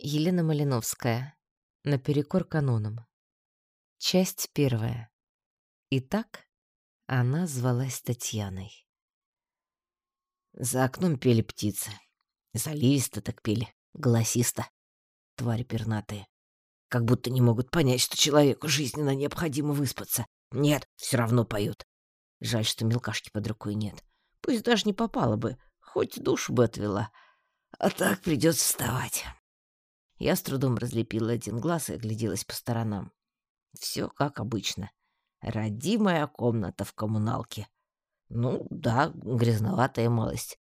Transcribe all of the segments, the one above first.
Елена Малиновская. Наперекор канонам. Часть первая. Итак, она звалась Татьяной. За окном пели птицы. Заливисто так пели, голосисто. Твари пернатые. Как будто не могут понять, что человеку жизненно необходимо выспаться. Нет, все равно поют. Жаль, что мелкашки под рукой нет. Пусть даже не попала бы, хоть душу бы отвела. А так придется вставать. Я с трудом разлепила один глаз и огляделась по сторонам. Все как обычно. Родимая комната в коммуналке. Ну, да, грязноватая малость.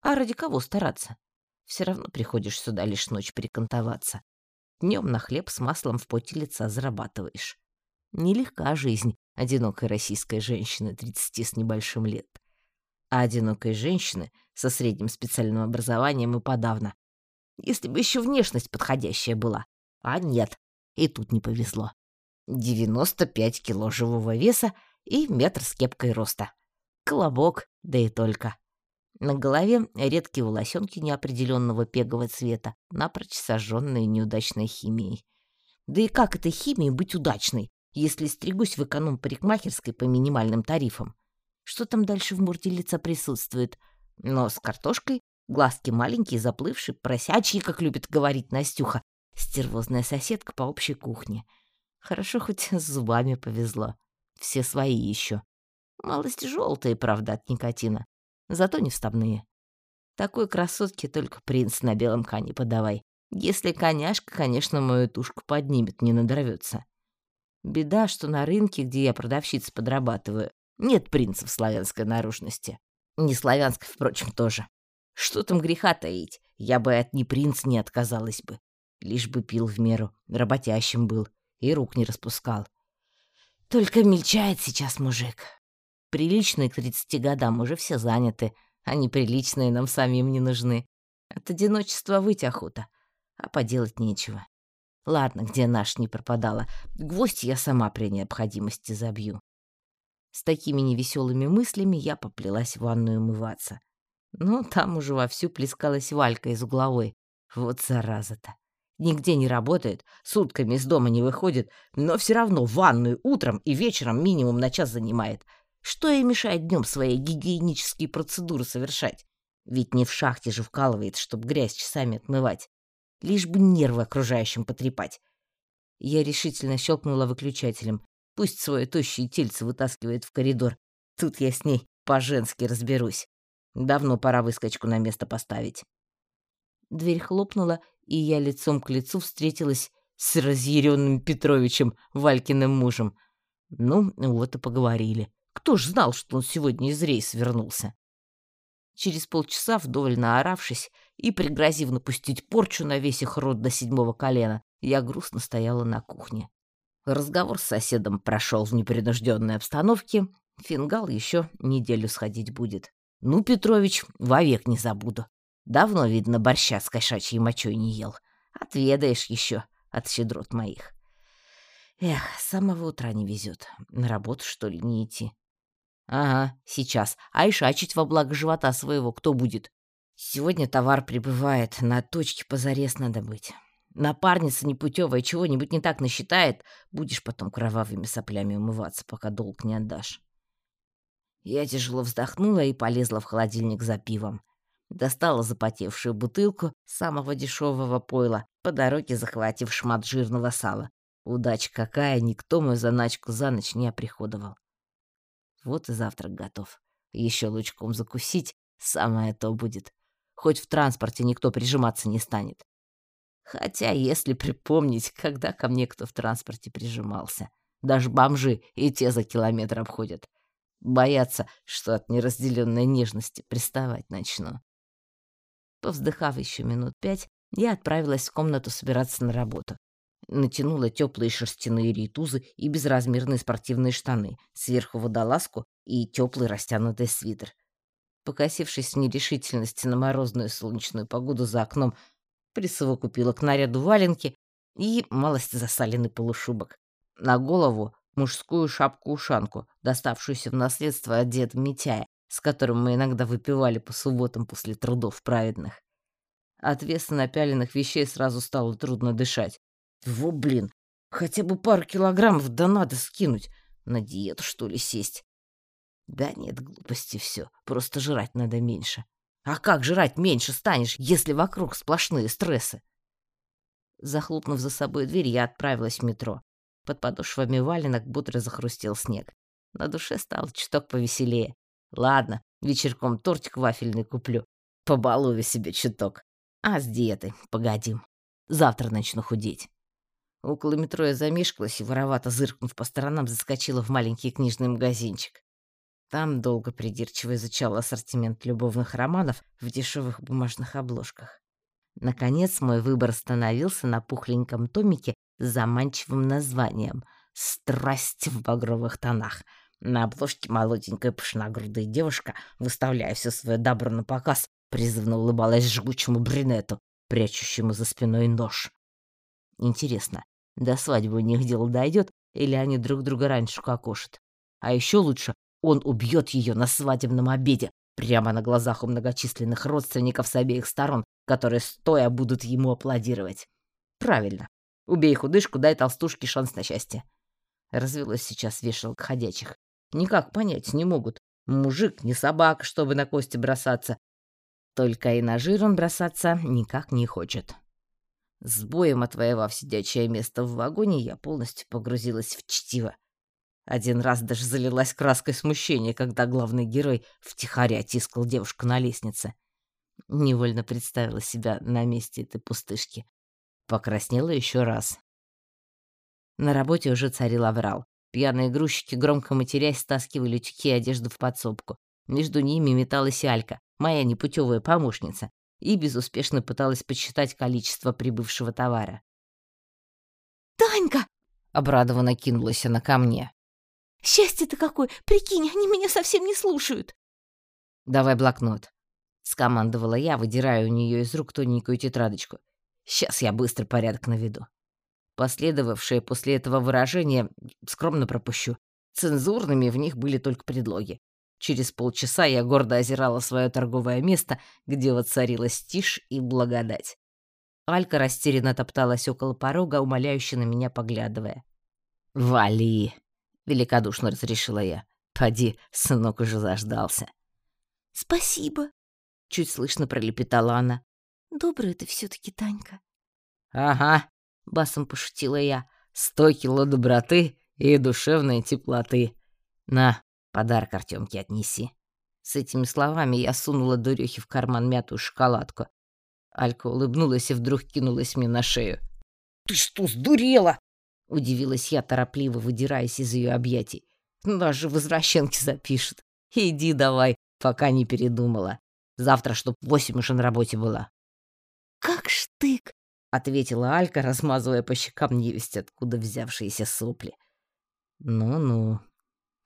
А ради кого стараться? Все равно приходишь сюда лишь ночь перекантоваться. Днем на хлеб с маслом в поте лица зарабатываешь. Нелегка жизнь одинокой российской женщины 30 с небольшим лет. А одинокой женщины со средним специальным образованием и подавно если бы еще внешность подходящая была. А нет, и тут не повезло. 95 кило живого веса и метр с кепкой роста. Колобок, да и только. На голове редкие волосенки неопределенного пегового цвета, напрочь сожженные неудачной химией. Да и как этой химией быть удачной, если стригусь в эконом-парикмахерской по минимальным тарифам? Что там дальше в морде лица присутствует? Нос с картошкой, Глазки маленькие, заплывшие, просячие, как любит говорить Настюха. Стервозная соседка по общей кухне. Хорошо, хоть с зубами повезло. Все свои еще. Малость желтые, правда, от никотина. Зато не вставные. Такой красотке только принц на белом коне подавай. Если коняшка, конечно, мою тушку поднимет, не надорвется. Беда, что на рынке, где я продавщица подрабатываю, нет принцев славянской наружности. Не славянской, впрочем, тоже. Что там греха таить? Я бы от ни принц не отказалась бы. Лишь бы пил в меру, работящим был и рук не распускал. Только мельчает сейчас мужик. Приличные к тридцати годам уже все заняты, а неприличные нам самим не нужны. От одиночества выть охота, а поделать нечего. Ладно, где наш не пропадала, гвоздь я сама при необходимости забью. С такими невеселыми мыслями я поплелась в ванную умываться. Ну, там уже вовсю плескалась Валька из угловой. Вот зараза-то. Нигде не работает, сутками из дома не выходит, но все равно ванную утром и вечером минимум на час занимает. Что ей мешает днем свои гигиенические процедуры совершать? Ведь не в шахте же вкалывает, чтобы грязь часами отмывать. Лишь бы нервы окружающим потрепать. Я решительно щелкнула выключателем. Пусть свое тощее тельце вытаскивает в коридор. Тут я с ней по-женски разберусь. Давно пора выскочку на место поставить. Дверь хлопнула, и я лицом к лицу встретилась с разъяренным Петровичем, Валькиным мужем. Ну, вот и поговорили. Кто ж знал, что он сегодня из рейса вернулся? Через полчаса, вдоволь наоравшись и пригрозив напустить порчу на весь их род до седьмого колена, я грустно стояла на кухне. Разговор с соседом прошел в непринужденной обстановке. Фингал еще неделю сходить будет. Ну, Петрович, вовек не забуду. Давно, видно, борща с кошачьей мочой не ел. Отведаешь еще от щедрот моих. Эх, с самого утра не везет. На работу, что ли, не идти? Ага, сейчас. А и шачить во благо живота своего кто будет? Сегодня товар прибывает, на точке позарез надо быть. Напарница непутевая чего-нибудь не так насчитает, будешь потом кровавыми соплями умываться, пока долг не отдашь. Я тяжело вздохнула и полезла в холодильник за пивом. Достала запотевшую бутылку самого дешевого пойла, по дороге захватив шмат жирного сала. Удача какая, никто мою заначку за ночь не оприходовал. Вот и завтрак готов. Еще лучком закусить самое то будет. Хоть в транспорте никто прижиматься не станет. Хотя, если припомнить, когда ко мне кто в транспорте прижимался. Даже бомжи и те за километр обходят. Боятся, что от неразделенной нежности приставать начну. Повздыхав еще минут пять, я отправилась в комнату собираться на работу. Натянула теплые шерстяные рейтузы и безразмерные спортивные штаны, сверху водолазку и теплый растянутый свитер. Покосившись в нерешительности на морозную солнечную погоду за окном, присовокупила к наряду валенки и малость засаленный полушубок. На голову мужскую шапку-ушанку, доставшуюся в наследство от деда Митяя, с которым мы иногда выпивали по субботам после трудов праведных. От веса напяленных вещей сразу стало трудно дышать. Во, блин, хотя бы пару килограммов да надо скинуть. На диету, что ли, сесть? Да нет, глупости все. Просто жрать надо меньше. А как жрать меньше станешь, если вокруг сплошные стрессы? Захлопнув за собой дверь, я отправилась в метро. Под подошвами валенок бодро захрустел снег. На душе стало чуток повеселее. Ладно, вечерком тортик вафельный куплю. Побалую себе чуток. А с диетой погодим. Завтра начну худеть. Около метро я замешкалась и, воровато зыркнув по сторонам, заскочила в маленький книжный магазинчик. Там долго придирчиво изучала ассортимент любовных романов в дешевых бумажных обложках. Наконец мой выбор остановился на пухленьком томике с заманчивым названием «Страсть в багровых тонах». На обложке молоденькая пышногрудая девушка, выставляя все свое добро на показ, призывно улыбалась жгучему брюнету, прячущему за спиной нож. Интересно, до свадьбы у них дело дойдет, или они друг друга раньше кокошат? А еще лучше, он убьет ее на свадебном обеде, прямо на глазах у многочисленных родственников с обеих сторон, которые стоя будут ему аплодировать. Правильно. Убей худышку, дай толстушке шанс на счастье. Развелось сейчас вешалок ходячих. Никак понять не могут. Мужик не собака, чтобы на кости бросаться. Только и на жир он бросаться никак не хочет. С боем отвоевав сидячее место в вагоне, я полностью погрузилась в чтиво. Один раз даже залилась краской смущения, когда главный герой втихаря тискал девушку на лестнице. Невольно представила себя на месте этой пустышки. Покраснела еще раз. На работе уже царил аврал. Пьяные грузчики, громко матерясь, стаскивали тюки и одежду в подсобку. Между ними металась Алька, моя непутевая помощница, и безуспешно пыталась подсчитать количество прибывшего товара. «Танька!» — обрадованно кинулась она ко мне. «Счастье-то какое! Прикинь, они меня совсем не слушают!» «Давай блокнот», — скомандовала я, выдирая у нее из рук тоненькую тетрадочку. «Сейчас я быстро порядок наведу». Последовавшее после этого выражение скромно пропущу. Цензурными в них были только предлоги. Через полчаса я гордо озирала свое торговое место, где воцарилась тишь и благодать. Алька растерянно топталась около порога, умоляюще на меня поглядывая. «Вали!» — великодушно разрешила я. «Поди, сынок уже заждался». «Спасибо», — чуть слышно пролепетала она. «Добрая ты все таки Танька». «Ага», — басом пошутила я. «Сто кило доброты и душевной теплоты. На, Подарок Артемке отнеси. С этими словами я сунула дурехе в карман мятую шоколадку. Алька улыбнулась и вдруг кинулась мне на шею. «Ты что, сдурела?» — удивилась я, торопливо выдираясь из ее объятий. «Нас же возвращенки запишет. Иди давай, пока не передумала. Завтра чтоб восемь уже на работе была». «Как штык!» — ответила Алька, размазывая по щекам невесть откуда взявшиеся сопли. «Ну-ну»,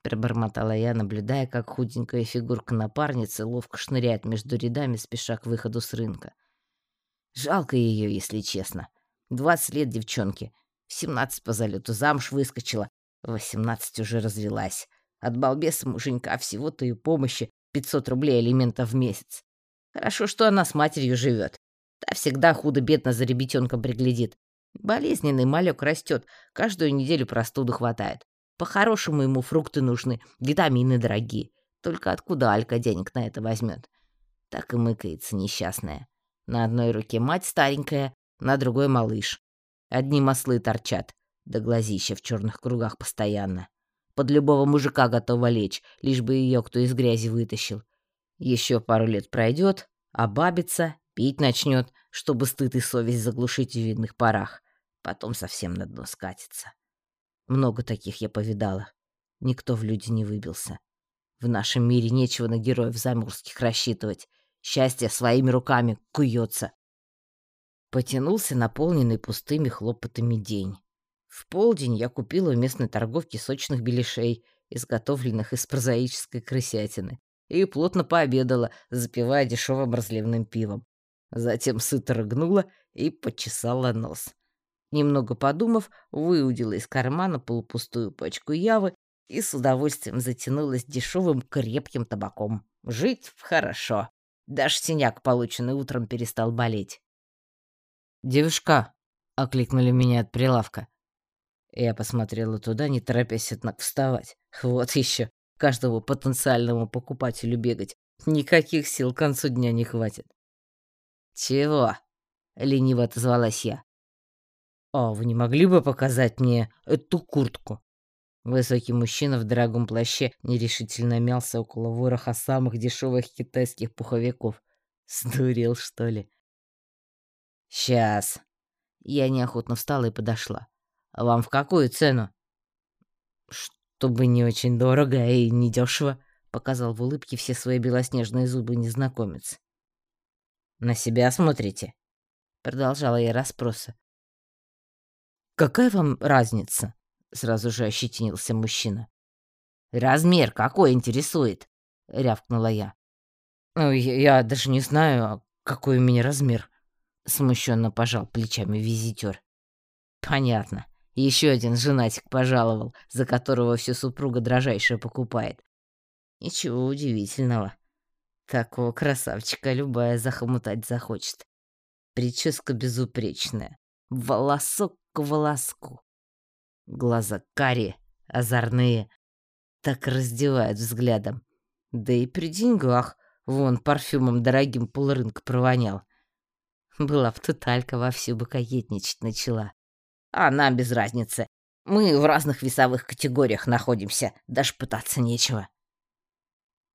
пробормотала я, наблюдая, как худенькая фигурка напарницы ловко шныряет между рядами, спеша к выходу с рынка. Жалко ее, если честно. Двадцать лет девчонки. В семнадцать по залету замуж выскочила, в восемнадцать уже развелась. От балбеса муженька всего-то и помощи пятьсот рублей алиментов в месяц. Хорошо, что она с матерью живет. Та всегда худо-бедно за ребятенком приглядит. Болезненный малек растет, каждую неделю простуду хватает. По-хорошему ему фрукты нужны, витамины дорогие. Только откуда Алька денег на это возьмет? Так и мыкается несчастная. На одной руке мать старенькая, на другой малыш. Одни маслы торчат, да глазища в черных кругах постоянно. Под любого мужика готова лечь, лишь бы ее кто из грязи вытащил. Еще пару лет пройдет, обабится, пить начнет, чтобы стыд и совесть заглушить в видных парах. Потом совсем на дно скатится. Много таких я повидала. Никто в люди не выбился. В нашем мире нечего на героев заморских рассчитывать. Счастье своими руками куется. Потянулся наполненный пустыми хлопотами день. В полдень я купила у местной торговки сочных беляшей, изготовленных из прозаической крысятины, и плотно пообедала, запивая дешевым разливным пивом. Затем сыто рыгнула и почесала нос. Немного подумав, выудила из кармана полупустую пачку явы и с удовольствием затянулась дешевым крепким табаком. Жить хорошо. Даже синяк, полученный утром, перестал болеть. «Девушка!» — окликнули меня от прилавка. Я посмотрела туда, не торопясь, однако, вставать. Вот еще каждому потенциальному покупателю бегать. Никаких сил к концу дня не хватит. «Чего?» — лениво отозвалась я. «А вы не могли бы показать мне эту куртку?» Высокий мужчина в дорогом плаще нерешительно мялся около вороха самых дешевых китайских пуховиков. Сдурел, что ли? «Сейчас». Я неохотно встала и подошла. «Вам в какую цену?» «Чтобы не очень дорого и не дешево», — показал в улыбке все свои белоснежные зубы незнакомец. «На себя смотрите?» — продолжала я расспросы. «Какая вам разница?» — сразу же ощетинился мужчина. «Размер какой интересует?» — рявкнула я. «Ну, я, я даже не знаю, какой у меня размер», — смущенно пожал плечами визитер. «Понятно. Еще один женатик пожаловал, за которого всю супруга дрожайшая покупает. Ничего удивительного. Такого красавчика любая захомутать захочет. Прическа безупречная. Волосок к волоску. Глаза карие, озорные. Так раздевают взглядом. Да и при деньгах. Вон парфюмом дорогим полрынка провонял. Была б тут Алька вовсю бы кокетничать начала. А нам без разницы. Мы в разных весовых категориях находимся, даже пытаться нечего.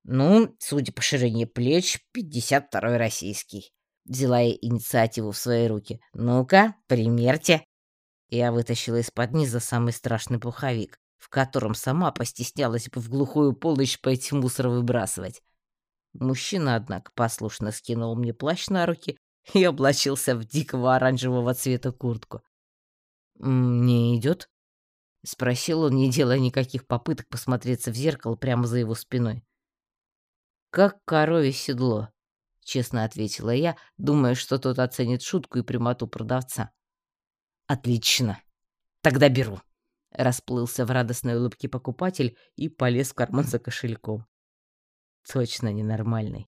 Ну, судя по ширине плеч, 52-й российский. Взяла я инициативу в свои руки. Ну-ка, примерьте. Я вытащила из-под низа самый страшный пуховик, в котором сама постеснялась бы в глухую полночь пойти мусор выбрасывать. Мужчина, однако, послушно скинул мне плащ на руки и облачился в дикого оранжевого цвета куртку. «Не идет?» — спросил он, не делая никаких попыток посмотреться в зеркало прямо за его спиной. «Как коровье седло», — честно ответила я, думая, что тот оценит шутку и прямоту продавца. «Отлично. Тогда беру», — расплылся в радостной улыбке покупатель и полез в карман за кошельком. Точно ненормальный.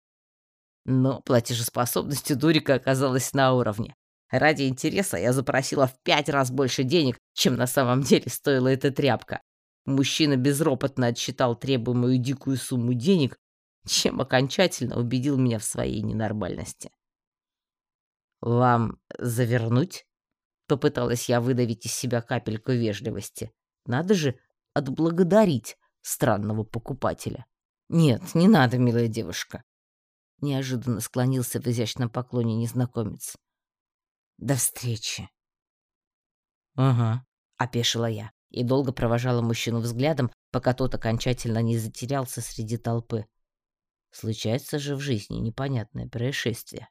Но платежеспособность у Дурика оказалась на уровне. Ради интереса я запросила в пять раз больше денег, чем на самом деле стоила эта тряпка. Мужчина безропотно отсчитал требуемую дикую сумму денег, чем окончательно убедил меня в своей ненормальности. «Вам завернуть?» — попыталась я выдавить из себя капельку вежливости. «Надо же отблагодарить странного покупателя». «Нет, не надо, милая девушка», — неожиданно склонился в изящном поклоне незнакомец. До встречи. Ага, опешила я и долго провожала мужчину взглядом, пока тот окончательно не затерялся среди толпы. Случается же в жизни непонятное происшествие.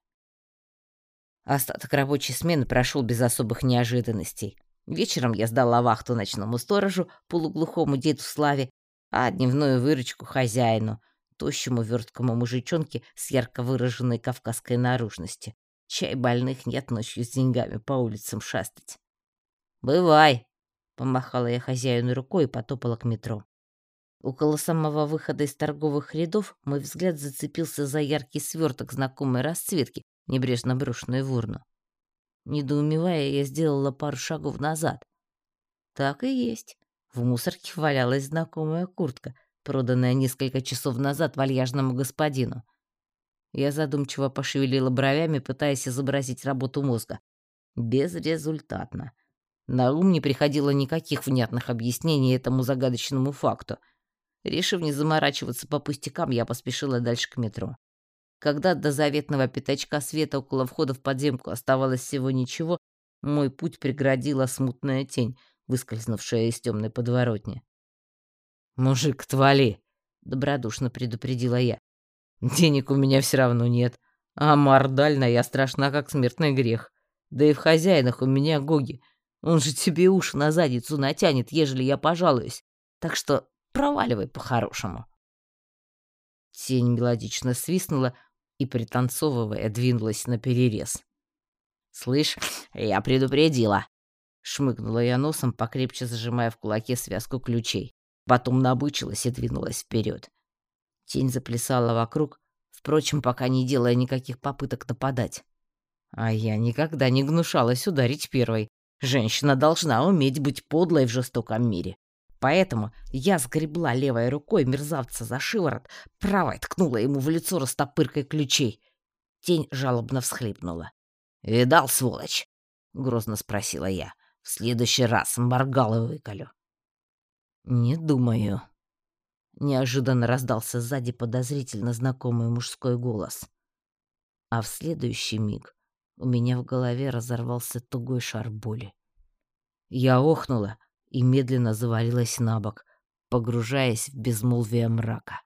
Остаток рабочей смены прошел без особых неожиданностей. Вечером я сдала вахту ночному сторожу, полуглухому деду Славе, а дневную выручку хозяину, тощему верткому мужичонке с ярко выраженной кавказской наружности. Чай больных нет ночью с деньгами по улицам шастать. «Бывай!» — помахала я хозяину рукой и потопала к метро. Около самого выхода из торговых рядов мой взгляд зацепился за яркий сверток знакомой расцветки, небрежно брошенный в урну. Недоумевая, я сделала пару шагов назад. Так и есть. В мусорке валялась знакомая куртка, проданная несколько часов назад вальяжному господину. Я задумчиво пошевелила бровями, пытаясь изобразить работу мозга. Безрезультатно. На ум не приходило никаких внятных объяснений этому загадочному факту. Решив не заморачиваться по пустякам, я поспешила дальше к метро. Когда до заветного пятачка света около входа в подземку оставалось всего ничего, мой путь преградила смутная тень, выскользнувшая из темной подворотни. «Мужик, твали!» — добродушно предупредила я. Денег у меня все равно нет. А мордально я страшна, как смертный грех. Да и в хозяинах у меня Гоги. Он же тебе уши на задницу натянет, ежели я пожалуюсь. Так что проваливай по-хорошему. Тень мелодично свистнула и, пританцовывая, двинулась на перерез. «Слышь, я предупредила!» Шмыгнула я носом, покрепче зажимая в кулаке связку ключей. Потом набычилась и двинулась вперед. Тень заплясала вокруг, впрочем, пока не делая никаких попыток нападать. А я никогда не гнушалась ударить первой. Женщина должна уметь быть подлой в жестоком мире. Поэтому я сгребла левой рукой мерзавца за шиворот, правой ткнула ему в лицо растопыркой ключей. Тень жалобно всхлипнула. «Видал, сволочь?» — грозно спросила я. «В следующий раз моргал и выколю». «Не думаю». Неожиданно раздался сзади подозрительно знакомый мужской голос. А в следующий миг у меня в голове разорвался тугой шар боли. Я охнула и медленно завалилась на бок, погружаясь в безмолвие мрака.